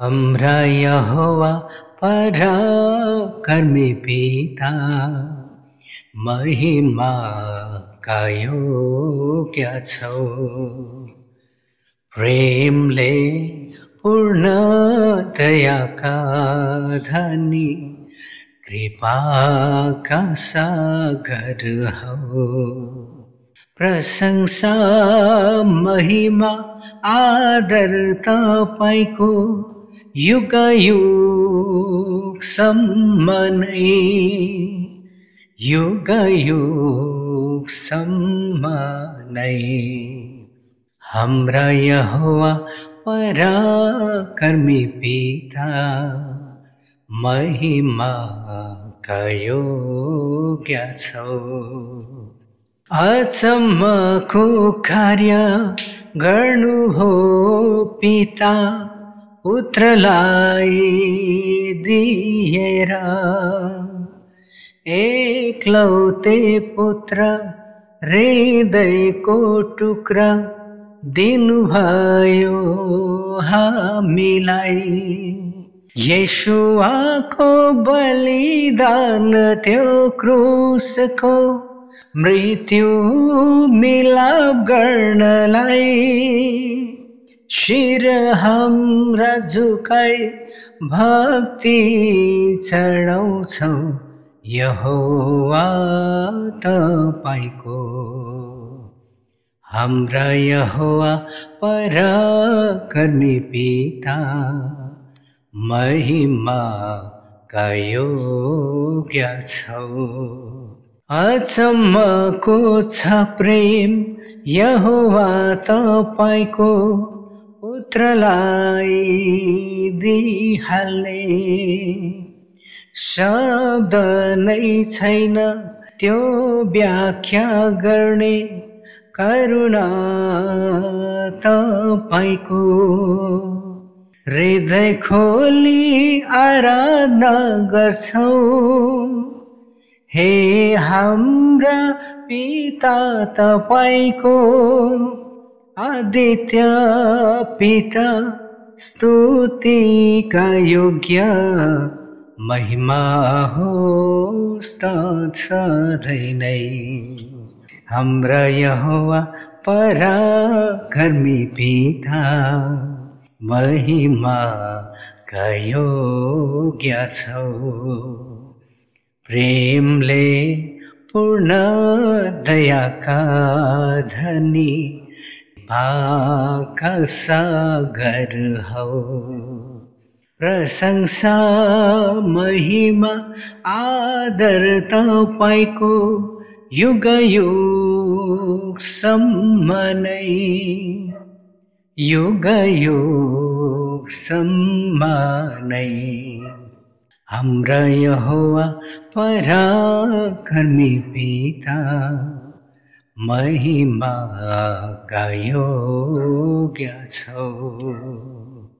हाम्रा यहोवा पराक्रमी पिता महिमा क्या छौ। प्रेमले पूर्ण दयाका धनी कृपाका सागर हौ। प्रशंसा महिमा आदर तपाईँको युग युगसम्म नै युग युगसम्म नै हाम्रा यहोवा पराकर्मी पिता महिमा योग्य छौ। अचम्मको कार्य गर्नुभयो पिता पुत्रलाई दिएर एकलौते पुत्र हृदयको टुक्रा दिनुभयो हामीलाई। यसुवाको बलिदान त्यो क्रुसको मृत्यु मिलाप गर्नलाई शिर हाम्रा झुकाइ भक्ति चढाउँछौ। यहोवा तपाईँको। हाम्रा यहोवा पराकर्मी पिता महिमा योग्य छौ। अचम्मको छ प्रेम यहोवा तपाईँको। पुत्रलाई दिइहाल्ने शब्द नै छैन। त्यो व्याख्या गर्ने करुणा तपाईँको हृदय खोली आराधना गर्छौ। हे हाम्रा पिता तपाईँको आदित्य पिता स्तुतिका योग्य महिमा हो सधैँ नै हाम्रा यहोवा पराकर्मी पिता महिमा योग्य छौ। प्रेमले पूर्ण दयाका धनी पाका सागर हौ। प्रशंसा महिमा आदर तपाईँको युग युगसम्म नै युग युगसम्म नै हाम्रा यहोवा पराकर्मी पिता। महिमा योग्य छौ।